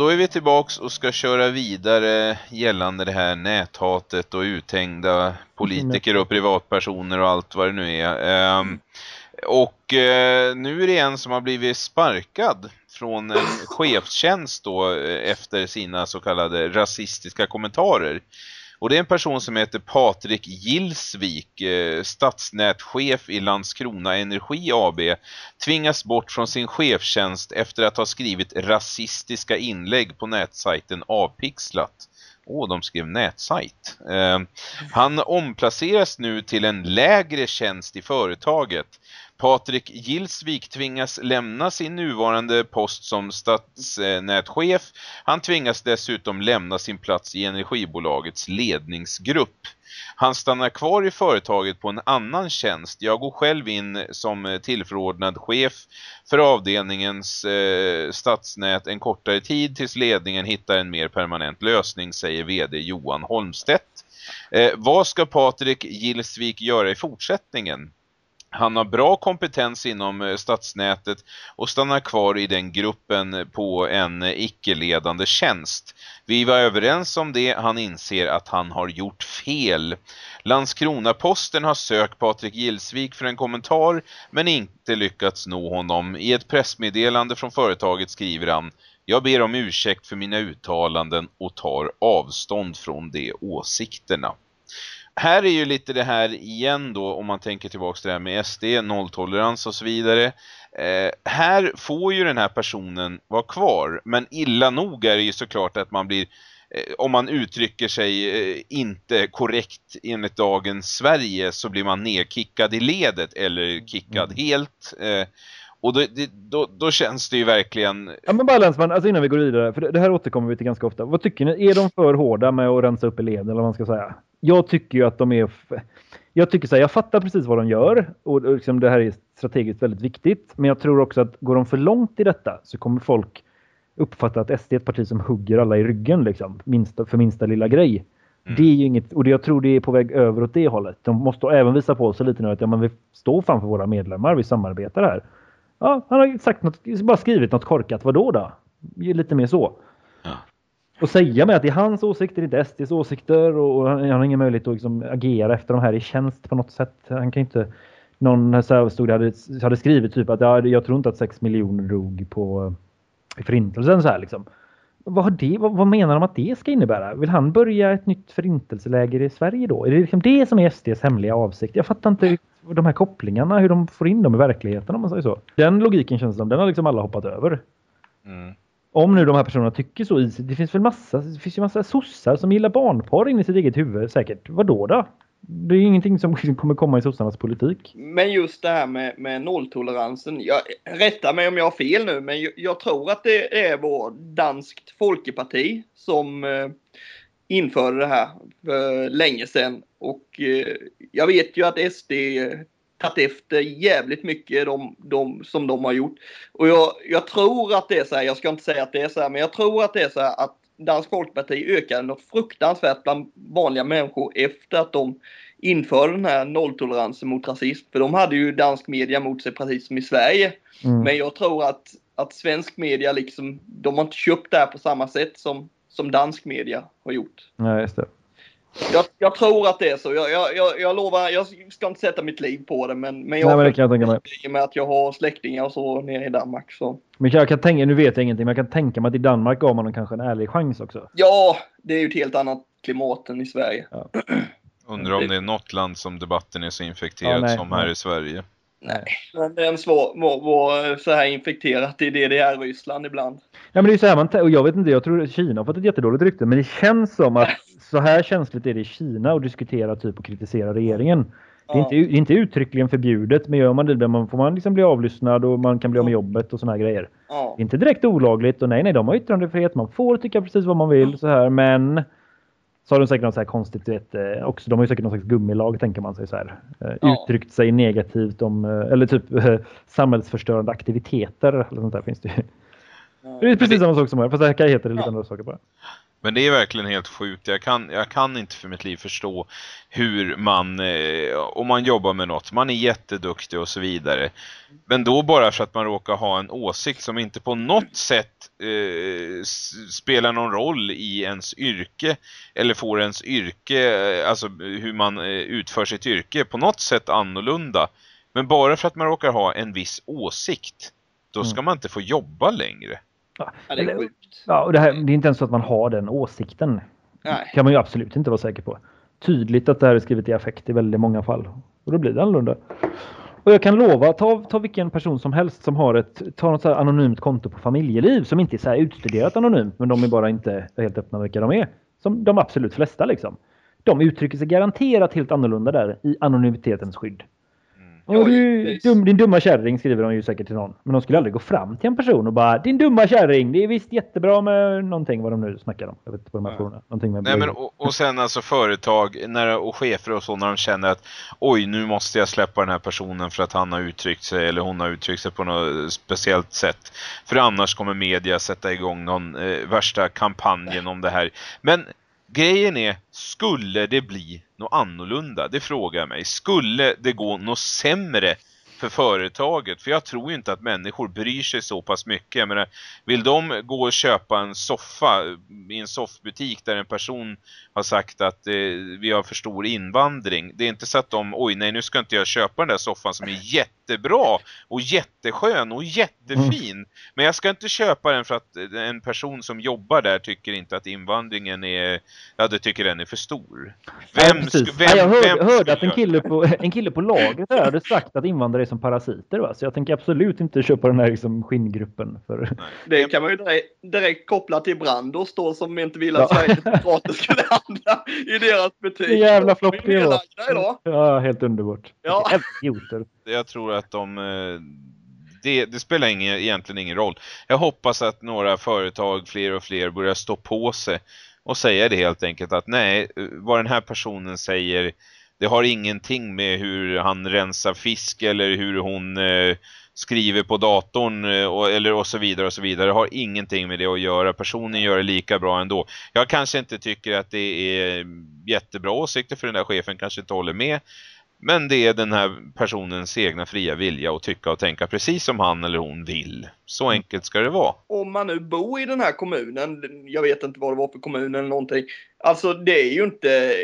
Då är vi tillbaks och ska köra vidare gällande det här näthatet och uthängda politiker och privatpersoner och allt vad det nu är. Um, och eh, nu är det en som har blivit sparkad från en chefstjänst då eh, efter sina så kallade rasistiska kommentarer. Och det är en person som heter Patrik Gilsvik, eh, stadsnätchef i Landskrona Energi AB, tvingas bort från sin chefstjänst efter att ha skrivit rasistiska inlägg på nätsajten Avpixlat. Åh, oh, de skrev nätsajt. Eh, han omplaceras nu till en lägre tjänst i företaget Patrik Gilsvik tvingas lämna sin nuvarande post som stadsnätchef. Han tvingas dessutom lämna sin plats i energibolagets ledningsgrupp. Han stannar kvar i företaget på en annan tjänst. Jag går själv in som tillförordnad chef för avdelningens eh, stadsnät en kortare tid tills ledningen hittar en mer permanent lösning, säger vd Johan Holmstedt. Eh, vad ska Patrik Gilsvik göra i fortsättningen? Han har bra kompetens inom eh, stadsnätet och stannar kvar i den gruppen på en icke-ledande tjänst. Vi var överens om det, han inser att han har gjort fel. Landskrona-posten har sökt Patrik Gilsvik för en kommentar men inte lyckats nå honom. I ett pressmeddelande från företaget skriver han Jag ber om ursäkt för mina uttalanden och tar avstånd från de åsikterna här är ju lite det här igen då om man tänker tillbaka till det här med SD, nolltolerans och så vidare. Eh, här får ju den här personen vara kvar men illa nog är det ju såklart att man blir eh, om man uttrycker sig eh, inte korrekt enligt dagens Sverige så blir man nedkickad i ledet eller kickad mm. helt. Eh, och då, då, då, känns det ju verkligen... Ja men bara Länsman, alltså innan vi går vidare, för det här återkommer vi till ganska ofta. Vad tycker ni? Är de för hårda med att rensa upp i leden eller vad man ska säga? Jag tycker ju att de är... Jag tycker så här, jag fattar precis vad de gör och liksom det här är strategiskt väldigt viktigt. Men jag tror också att går de för långt i detta så kommer folk uppfatta att SD är ett parti som hugger alla i ryggen liksom, minsta, för minsta lilla grej. Mm. Det är ju inget, och jag tror det är på väg över åt det hållet. De måste även visa på sig lite nu att ja, men vi står framför våra medlemmar, vi samarbetar här. Ja, han har sagt något, bara skrivit något korkat, vadå då? Lite mer så och säga med att det är hans åsikter, inte SDs åsikter och han har ingen möjlighet att liksom agera efter de här i tjänst på något sätt. Han kan inte... Någon här stod hade, hade skrivit typ att ja, jag tror inte att 6 miljoner dog på i förintelsen så här liksom. Vad, har det, vad, vad, menar de att det ska innebära? Vill han börja ett nytt förintelseläger i Sverige då? Är det liksom det som är SDs hemliga avsikt? Jag fattar inte de här kopplingarna, hur de får in dem i verkligheten om man säger så. Den logiken känns som den har liksom alla hoppat över. Mm om nu de här personerna tycker så i sig. Det finns väl massa, det finns ju massa sossar som gillar barnporr in i sitt eget huvud säkert. Vad då då? Det är ingenting som kommer komma i sossarnas politik. Men just det här med, med nolltoleransen. Jag, rätta mig om jag har fel nu, men jag, jag tror att det är vår danskt folkeparti som eh, införde det här för länge sedan. Och eh, jag vet ju att SD tagit efter jävligt mycket de, de, som de har gjort. Och jag, jag tror att det är så här, jag ska inte säga att det är så här, men jag tror att det är så här att Dansk Folkparti ökade något fruktansvärt bland vanliga människor efter att de införde den här nolltoleransen mot rasism. För de hade ju dansk media mot sig precis som i Sverige. Mm. Men jag tror att, att svensk media liksom, de har inte köpt det här på samma sätt som, som dansk media har gjort. Nej, just det. Jag, jag, tror att det är så. Jag, jag, jag, lovar, jag ska inte sätta mitt liv på det. Men, men jag Nej, men det kan jag tänka mig. I och med att jag har släktingar och så nere i Danmark. Så. Men jag kan tänka, nu vet jag ingenting, men jag kan tänka mig att i Danmark gav man kanske en ärlig chans också. Ja, det är ju ett helt annat klimat än i Sverige. Ja. Undrar om det är något land som debatten är så infekterad ja, som här i Sverige. Nej, men det är en svår, var, var så här infekterat i DDR-Ryssland ibland. Ja, men det är så här man, och jag vet inte, jag tror Kina har fått ett jättedåligt rykte, men det känns som att så här känsligt är det i Kina att diskutera typ och kritisera regeringen. Det är, inte, det är inte uttryckligen förbjudet, men gör man det man får man liksom bli avlyssnad och man kan bli av med jobbet och såna här grejer. Ja. Det är inte direkt olagligt och nej, nej, de har yttrandefrihet. Man får tycka precis vad man vill så här, men så har de säkert något så här konstigt, vet, eh, också, de har ju säkert någon slags gummilag tänker man sig så här. Eh, ja. Uttryckt sig negativt om, eh, eller typ samhällsförstörande aktiviteter eller sånt där finns det ju. Ja. Det är precis samma sak som här, fast här heter det lite ja. andra saker bara. Men det är verkligen helt sjukt. Jag kan, jag kan inte för mitt liv förstå hur man, eh, om man jobbar med något, man är jätteduktig och så vidare. Men då bara för att man råkar ha en åsikt som inte på något sätt eh, spelar någon roll i ens yrke eller får ens yrke, eh, alltså hur man eh, utför sitt yrke på något sätt annorlunda. Men bara för att man råkar ha en viss åsikt, då ska Mm. man inte få jobba längre. Ja, Ja, det är sjukt. ja, och det, här, det är inte ens så att man har den åsikten. Nej. kan man ju absolut inte vara säker på. Tydligt att det här är skrivet i affekt i väldigt många fall. Och då blir det annorlunda. Och jag kan lova, ta, ta vilken person som helst som har ett ta något så anonymt konto på familjeliv som inte är så här utstuderat anonymt men de är bara inte helt öppna med vilka de är. Som de absolut flesta liksom. De uttrycker sig garanterat helt annorlunda där i anonymitetens skydd. Och du, dum, din dumma kärring skriver de ju säkert till någon. Men de skulle aldrig gå fram till en person och bara Din dumma kärring, det är visst jättebra med någonting vad de nu snackar om. Jag vet inte på de här Ja. frågorna. Någonting med Nej, men, och, och sen alltså företag när, och chefer och så när de känner att oj nu måste jag släppa den här personen för att han har uttryckt sig eller hon har uttryckt sig på något speciellt sätt. För annars kommer media sätta igång någon eh, värsta kampanjen om det här. Men grejen är, skulle det bli något annorlunda? Det frågar jag mig. Skulle det gå något sämre för företaget? För jag tror inte att människor bryr sig så pass mycket. Jag menar, vill de gå och köpa en soffa i en soffbutik där en person har sagt att eh, vi har för stor invandring. Det är inte så att de, oj nej nu ska inte jag köpa den där soffan som är jättebra och jätteskön och jättefin. Men jag ska inte köpa den för att eh, en person som jobbar där tycker inte att invandringen är, ja det tycker den är för stor. Ja, Vem, sk- vem, ja, jag hörde, vem hörde att en kille, på, en kille på lagret där hade sagt att invandrare är som parasiter. Va? Så jag tänker absolut inte köpa den här liksom, skinngruppen. För... Det kan man ju direkt, direkt koppla till Brandos då som inte vill att Ja. Sverigedemokrater skulle handla i deras butik. Så jävla flopp är det var. Ja, helt underbart. Ja. Idioter. jag tror att de eh, det, det spelar ingen, egentligen ingen roll. Jag hoppas att några företag, fler och fler, börjar stå på sig och säga det helt enkelt att nej, vad den här personen säger det har ingenting med hur han rensar fisk eller hur hon eh, skriver på datorn eh, och, eller och så vidare och så vidare. Det har ingenting med det att göra. Personen gör det lika bra ändå. Jag kanske inte tycker att det är jättebra åsikter för den där chefen kanske inte håller med. Men det är den här personens egna fria vilja att tycka och tänka precis som han eller hon vill. Så enkelt ska det vara. Om man nu bor i den här kommunen, jag vet inte vad det var för kommun eller någonting. Alltså det är ju inte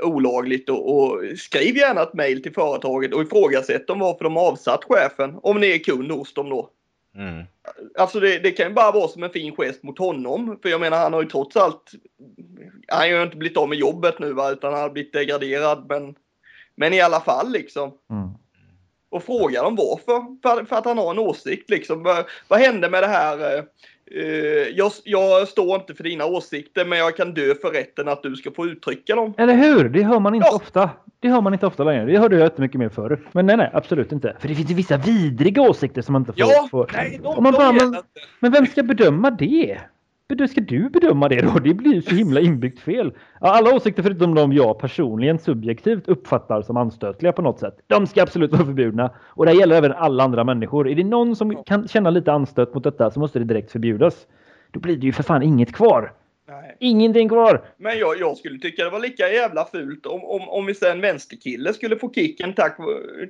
olagligt och, och skriv gärna ett mejl till företaget och ifrågasätt om varför de avsatt chefen. Om ni är kund hos dem då. Mm. Alltså det, det kan ju bara vara som en fin gest mot honom. För jag menar han har ju trots allt, han har ju inte blivit av med jobbet nu va, utan han har blivit degraderad. Men, men i alla fall liksom. Mm. Och fråga dem varför. För, för att han har en åsikt liksom. Vad, vad hände med det här? eh, jag, jag står inte för dina åsikter men jag kan dö för rätten att du ska få uttrycka dem. Eller hur? Det hör man inte Ja. ofta. Det hör man inte ofta längre. Det hörde jag jättemycket mer förr. Men nej, nej, absolut inte. För det finns ju vissa vidriga åsikter som man inte får. Ja, nej, de, man de bara, men, inte. men vem ska bedöma det? Ska du bedöma det då? Det blir så himla inbyggt fel. Alla åsikter förutom de jag personligen subjektivt uppfattar som anstötliga på något sätt. De ska absolut vara förbjudna. Och det gäller även alla andra människor. Är det någon som kan känna lite anstöt mot detta så måste det direkt förbjudas. Då blir det ju för fan inget kvar. Nej. Ingenting kvar. Men jag, jag skulle tycka det var lika jävla fult om, om, om vi sen vänsterkille skulle få kicken tack,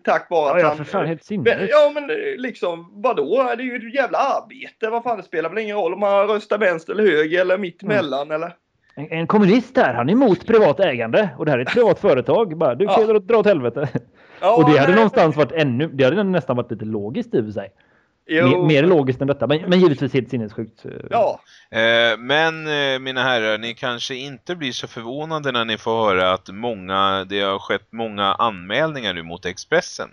tack vare Ja, att ja, han... för fan helt sinnessjukt. ja men liksom vadå? Det är ju ett jävla arbete. Vad fan det spelar väl ingen roll om man röstar vänster eller höger eller mitt Mm. emellan eller? En, en kommunist där, han är emot privat ägande. Och det här är ett privat företag. Bara, du Ja. kan dra åt helvete. Ja, och det hade nej, någonstans varit ännu, det hade nästan varit lite logiskt i och för sig. Jo, Mer, mer logiskt än detta. Men, men givetvis helt sinnessjukt. Ja, Eh, men eh, mina herrar, ni kanske inte blir så förvånade när ni får höra att många, det har skett många anmälningar nu mot Expressen.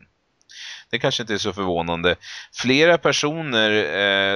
Det kanske inte är så förvånande. Flera personer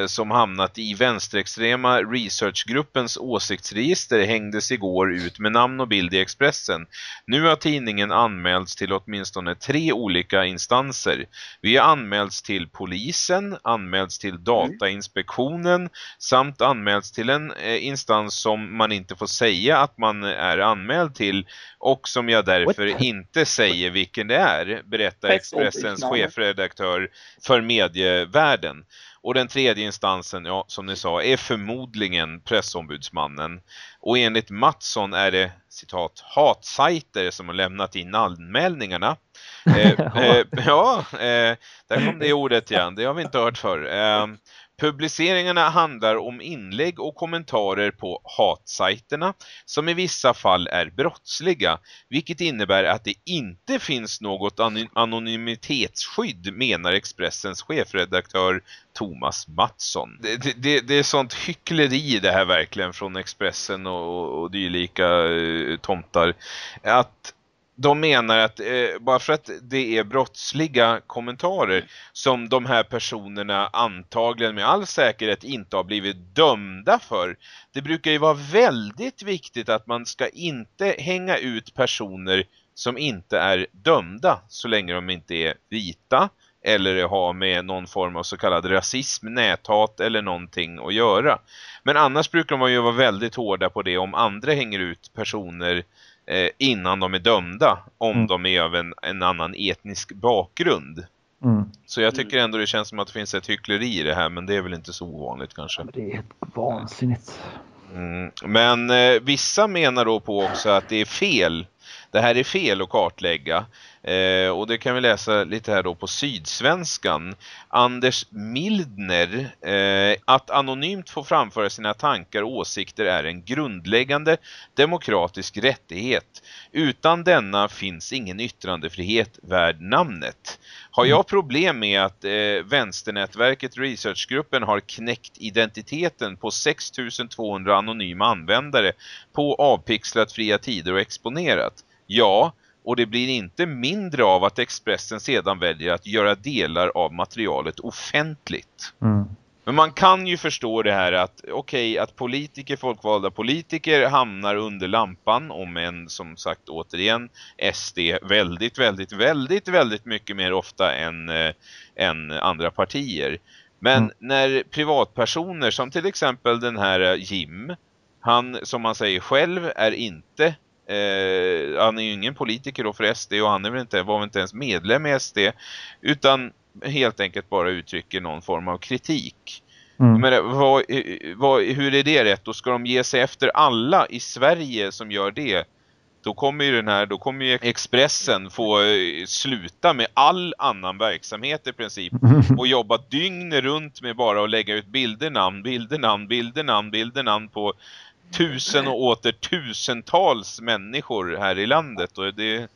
eh, som hamnat i vänsterextrema researchgruppens åsiktsregister hängdes igår ut med namn och bild i Expressen. Nu har tidningen anmälts till åtminstone tre olika instanser. Vi har anmälts till polisen, anmälts till Datainspektionen samt anmälts till en eh, instans som man inte får säga att man är anmäld till och som jag därför inte säger vilken det är, berättar. Expressens chefredaktör chefredaktör för medievärlden. Och den tredje instansen, ja, som ni sa, är förmodligen pressombudsmannen. Och enligt Mattsson är det, citat, hatsajter som har lämnat in anmälningarna. eh, eh, ja, eh, där kom det ordet igen. Det har vi inte hört för. Publiceringarna handlar om inlägg och kommentarer på hatsajterna som i vissa fall är brottsliga, vilket innebär att det inte finns något anonymitetsskydd, menar Expressens chefredaktör Thomas Mattsson. Det, det, det är sånt hyckleri det här verkligen från Expressen och, och dylika eh, tomtar. Att de menar att eh, bara för att det är brottsliga kommentarer som de här personerna antagligen med all säkerhet inte har blivit dömda för. Det brukar ju vara väldigt viktigt att man ska inte hänga ut personer som inte är dömda så länge de inte är vita eller har med någon form av så kallad rasism, näthat eller någonting att göra. Men annars brukar man ju vara väldigt hårda på det om andra hänger ut personer eh, innan de är dömda om mm. de är av en, en annan etnisk bakgrund. Mm. Så jag tycker ändå det känns som att det finns ett hyckleri i det här men det är väl inte så ovanligt kanske. Det är vansinnigt. Mm. Men eh, vissa menar då på också att det är fel. Det här är fel att kartlägga. Eh, och det kan vi läsa lite här då på Sydsvenskan. Anders Mildner, eh, att anonymt få framföra sina tankar och åsikter är en grundläggande demokratisk rättighet. Utan denna finns ingen yttrandefrihet värd namnet. Har jag problem med att eh, vänsternätverket Researchgruppen har knäckt identiteten på 6200 anonyma användare på avpixlat fria tider och exponerat? Ja, och det blir inte mindre av att Expressen sedan väljer att göra delar av materialet offentligt. Mm. Men man kan ju förstå det här att okej okay, att politiker, folkvalda politiker hamnar under lampan om en som sagt återigen SD väldigt, väldigt, väldigt, väldigt mycket mer ofta än, äh, än andra partier. Men mm. när privatpersoner som till exempel den här eh, Jim, han som man säger själv är inte Eh, han är ju ingen politiker då för SD och han är väl inte, var väl inte ens medlem i SD utan helt enkelt bara uttrycker någon form av kritik. Mm. Men vad, vad, hur är det rätt? Då ska de ge sig efter alla i Sverige som gör det. Då kommer ju den här, då kommer ju Expressen få eh, sluta med all annan verksamhet i princip och jobba dygn runt med bara att lägga ut bilder, namn, bilder, namn, bilder, namn, bilder, namn på tusen och åter tusentals människor här i landet och det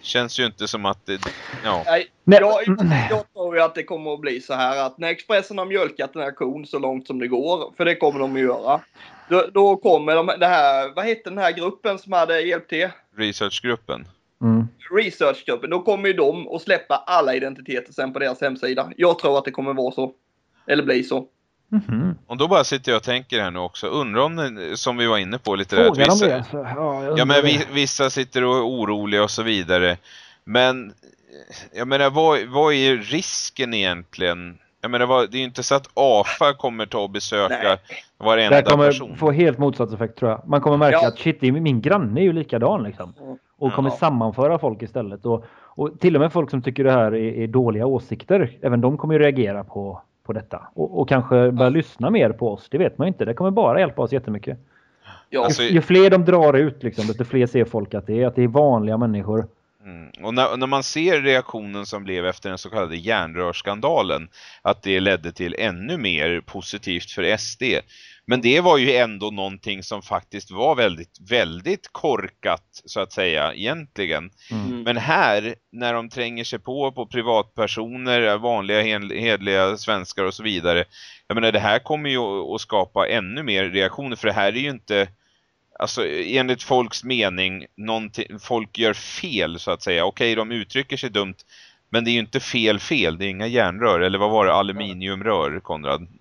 känns ju inte som att det, ja. Nej, jag, jag tror ju att det kommer att bli så här att när Expressen har mjölkat den här kon så långt som det går, för det kommer de att göra. Då, då kommer de, det här, vad hette den här gruppen som hade hjälpt till? Researchgruppen. Mm. Researchgruppen, då kommer ju de att släppa alla identiteter sen på deras hemsida. Jag tror att det kommer vara så. Eller bli så. Mm -hmm. Och då bara sitter jag och tänker här nu också. Undrar om, det, som vi var inne på lite Frågar där. Vissa, det? Ja, ja, men vi, vissa sitter och är oroliga och så vidare. Men jag menar, vad, vad är risken egentligen? Jag menar, vad, det är ju inte så att AFA kommer ta och besöka Nej. varenda person. Det kommer person. få helt motsatt effekt tror jag. Man kommer märka ja. att shit, min granne är ju likadan liksom. Och kommer ja. sammanföra folk istället. Och, och till och med folk som tycker det här är, är dåliga åsikter, även de kommer ju reagera på på detta. Och, och kanske börja lyssna mer på oss. Det vet man inte. Det kommer bara hjälpa oss jättemycket. Ja, alltså, ju, ju fler de drar ut, liksom, desto fler ser folk att det är, att det är vanliga människor. Mm. Och när, när, man ser reaktionen som blev efter den så kallade järnrörskandalen att det ledde till ännu mer positivt för SD men det var ju ändå någonting som faktiskt var väldigt, väldigt korkat så att säga egentligen. Mm. Men här, när de tränger sig på på privatpersoner, vanliga hedliga svenskar och så vidare. Jag menar, det här kommer ju att skapa ännu mer reaktioner för det här är ju inte alltså enligt folks mening folk gör fel så att säga. Okej, de uttrycker sig dumt men det är ju inte fel fel, det är inga järnrör. Eller vad var det? Aluminiumrör, Konrad?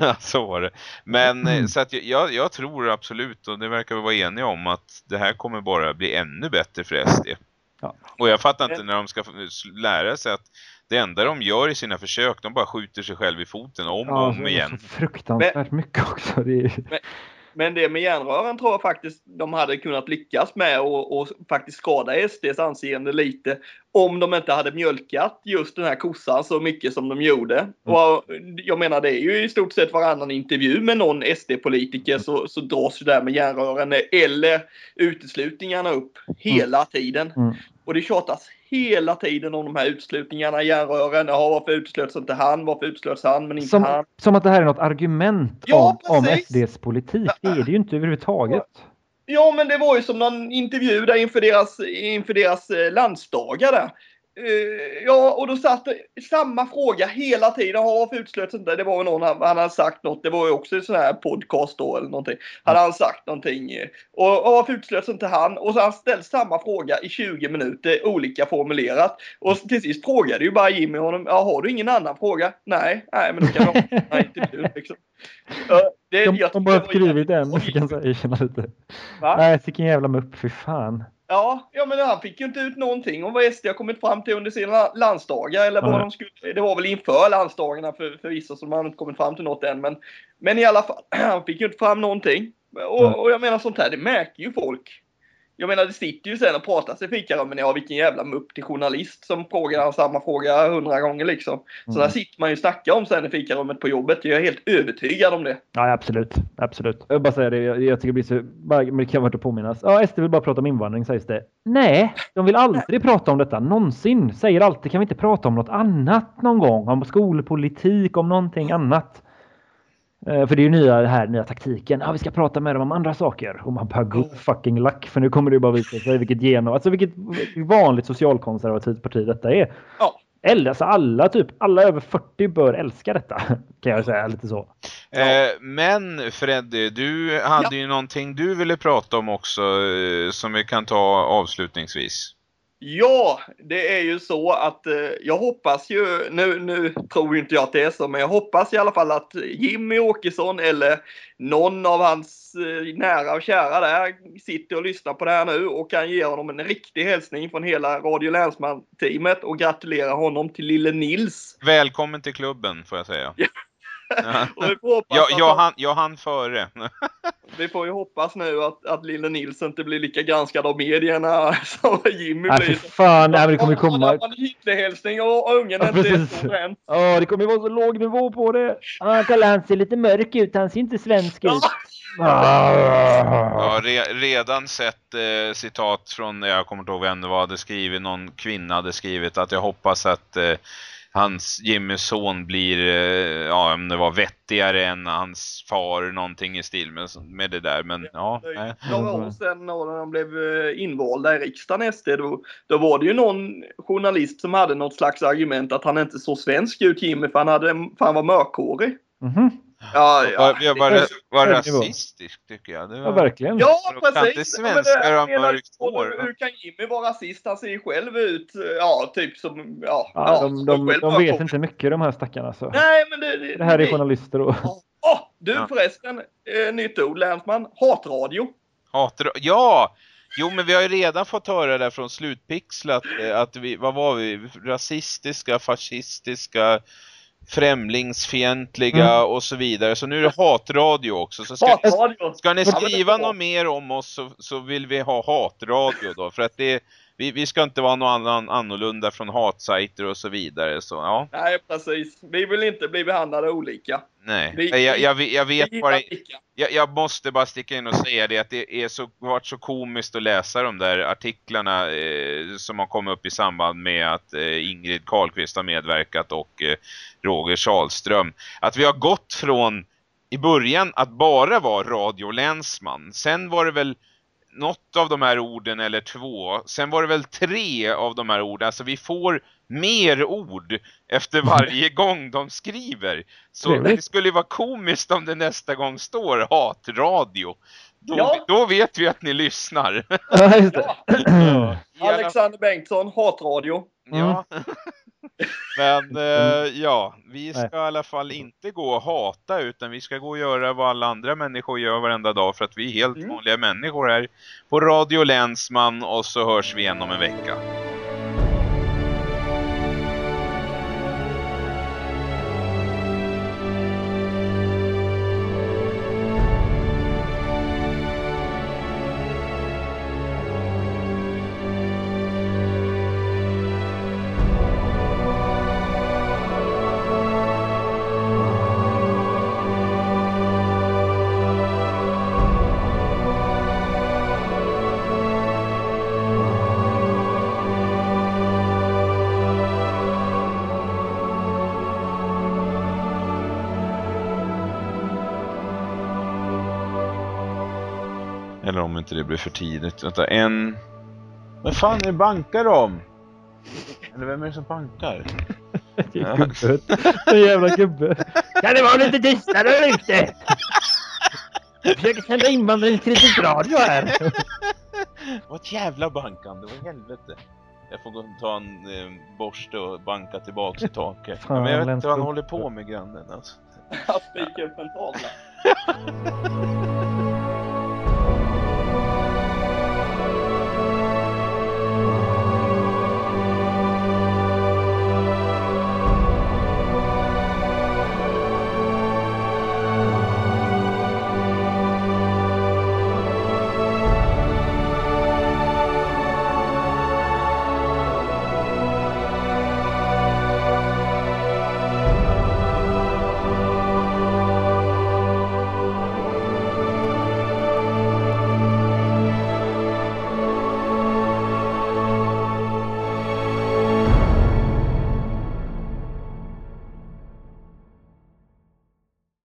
Ja, så var det. Men mm. så att jag, jag tror absolut, och det verkar vi vara eniga om, att det här kommer bara bli ännu bättre för SD. Ja. Och jag fattar inte när de ska lära sig att det enda de gör i sina försök, de bara skjuter sig själv i foten om ja, och om igen. fruktansvärt men, mycket också. Det är... men, Men det med järnrören tror jag faktiskt de hade kunnat lyckas med och, och faktiskt skada SDs anseende lite. Om de inte hade mjölkat just den här kossan så mycket som de gjorde. Mm. Och jag menar det är ju i stort sett varannan intervju med någon SD-politiker så, så dras det där med järnrören eller uteslutningarna upp hela mm. tiden. Mm. Och det tjatas hela tiden om de här utslutningarna järnrören. Jaha, varför utslöts inte han? Varför utslöts han men inte som, han? Som att det här är något argument ja, om, om SDs politik. Det är det ju inte överhuvudtaget. Ja, men det var ju som någon intervju där inför deras, inför deras eh, landsdagar där. Uh, ja, och då satt samma fråga hela tiden. Varför utslöts inte? Det var ju någon, han, han hade sagt något. Det var ju också en sån här podcast då eller någonting. Hade han sagt någonting. Och, och varför utslöts inte han? Och så har han ställt samma fråga i 20 minuter, olika formulerat. Och till sist frågade ju bara Jimmy honom. Ja, har du ingen annan fråga? Nej, nej, men då kan vi ha intervjun liksom. Uh, det, de, de bara skrivit en, kan jag erkänna lite. Va? Nej, vilken jävla mupp, för fan. Ja, ja, men han fick ju inte ut någonting om vad SD har kommit fram till under sina landsdagar. Eller vad de skulle, det var väl inför landsdagarna för, för vissa som har inte kommit fram till något än. Men, men i alla fall, han fick ju inte fram någonting. Och, och jag menar sånt här, det märker ju folk. Jag menar det sitter ju sen och pratar i fikarummen. Ja vilken jävla mupp till journalist som frågar samma fråga hundra gånger liksom. Så mm. där sitter man ju och snackar om sen i fikarummet på jobbet. Jag är helt övertygad om det. Ja absolut. Absolut. Jag vill bara säga det. Jag, jag tycker det blir så... Men det kan vara att påminnas. Ja SD vill bara prata om invandring sägs det. Nej, de vill aldrig prata om detta. Någonsin. Säger alltid kan vi inte prata om något annat någon gång. Om skolpolitik, om någonting annat. Eh, för det är ju nya, här, nya taktiken. Ja, vi ska prata med dem om andra saker. Och man bara good fucking luck. För nu kommer det bara visa sig vilket genom, alltså vilket vanligt socialkonservativt parti detta är. Ja. Eller alltså alla typ, alla över 40 bör älska detta. Kan jag säga lite så. Eh, men Freddy, du hade ja. ju någonting du ville prata om också eh, som vi kan ta avslutningsvis. Ja, det är ju så att eh, jag hoppas ju, nu, nu tror inte jag att det är så, men jag hoppas i alla fall att Jimmy Åkesson eller någon av hans eh, nära och kära där sitter och lyssnar på det här nu och kan ge honom en riktig hälsning från hela Radio Länsman-teamet och gratulera honom till lille Nils. Välkommen till klubben får jag säga. jag, jag, han, jag han före. vi får ju hoppas nu att, att lille Nils inte blir lika granskad av medierna som Jimmy nej, blir. fan, nej, men det kommer komma. En Hitlerhälsning och ungen ja, inte är Ja, det kommer vara så låg nivå på det. Ja, kolla, han ser lite mörk ut. Han ser inte svensk ut. Ja, re, redan sett eh, citat från, jag kommer inte ihåg vem det var, hade skrivit, någon kvinna hade skrivit att jag hoppas att eh, hans Jimmys son blir, eh, ja om det var vettigare än hans far, någonting i stil med, med det där. Men ja. Några år sedan när han blev eh, invalda i riksdagen SD, då, då var det ju någon journalist som hade något slags argument att han inte såg svensk ut Jimmy för han, hade, för han var mörkhårig. Mm -hmm. Ja, ja. Var, var, var rasistisk tycker jag. Det var, ja, verkligen. Ja, precis. Kan inte svenskar ha mörkt hår? Hur kan Jimmy vara rasist? Han ser ju själv ut, ja, typ som, ja. ja, de, de, de, de vet inte mycket de här stackarna. Alltså. Nej, men det, det, det här är journalister och... Åh, oh, du ja. förresten, eh, nytt ord, Länsman. Hatradio. Hatradio, ja! Jo, men vi har ju redan fått höra där från Slutpixlat eh, att vi, vad var vi? Rasistiska, fascistiska främlingsfientliga mm. och så vidare. Så nu är det hatradio också. Så ska, hatradio. ska ni skriva något mer om oss så, så vill vi ha hatradio då. För att det, vi, vi ska inte vara någon annan annorlunda från hatsajter och så vidare. Så, ja. Nej, precis. Vi vill inte bli behandlade olika. Nej, vi, jag, jag, jag, vet bara... Jag, jag, måste bara sticka in och säga det att det är så, varit så komiskt att läsa de där artiklarna eh, som har kommit upp i samband med att eh, Ingrid Karlqvist har medverkat och eh, Roger Salström. Att vi har gått från i början att bara vara radiolänsman. Sen var det väl något av de här orden eller två. Sen var det väl tre av de här orden. Alltså vi får mer ord efter varje gång de skriver. Så det skulle vara komiskt om det nästa gång står hatradio. Då, ja. då vet vi att ni lyssnar. Ja, just det. Ja. Alexander Bengtsson, hatradio. Ja. Mm. Men eh, ja, vi ska Nej. i alla fall inte gå och hata utan vi ska gå och göra vad alla andra människor gör varenda dag för att vi är helt mm. vanliga människor här på Radio Länsman och så hörs vi igen om en vecka. Eller om inte det blir för tidigt. Vänta, en... Vad fan är det bankar de? Eller vem är det som bankar? Det är gubbe. En jävla gubbe. Kan det vara lite tystare där ute? Jag försöker sända invandringskritisk radio här. Vad ett jävla bankande, vad helvete. Jag får gå och ta en eh, borste och banka tillbaks i taket. Fan, Men jag vet inte vad han håller på med grannen alltså. Att spika upp en tavla.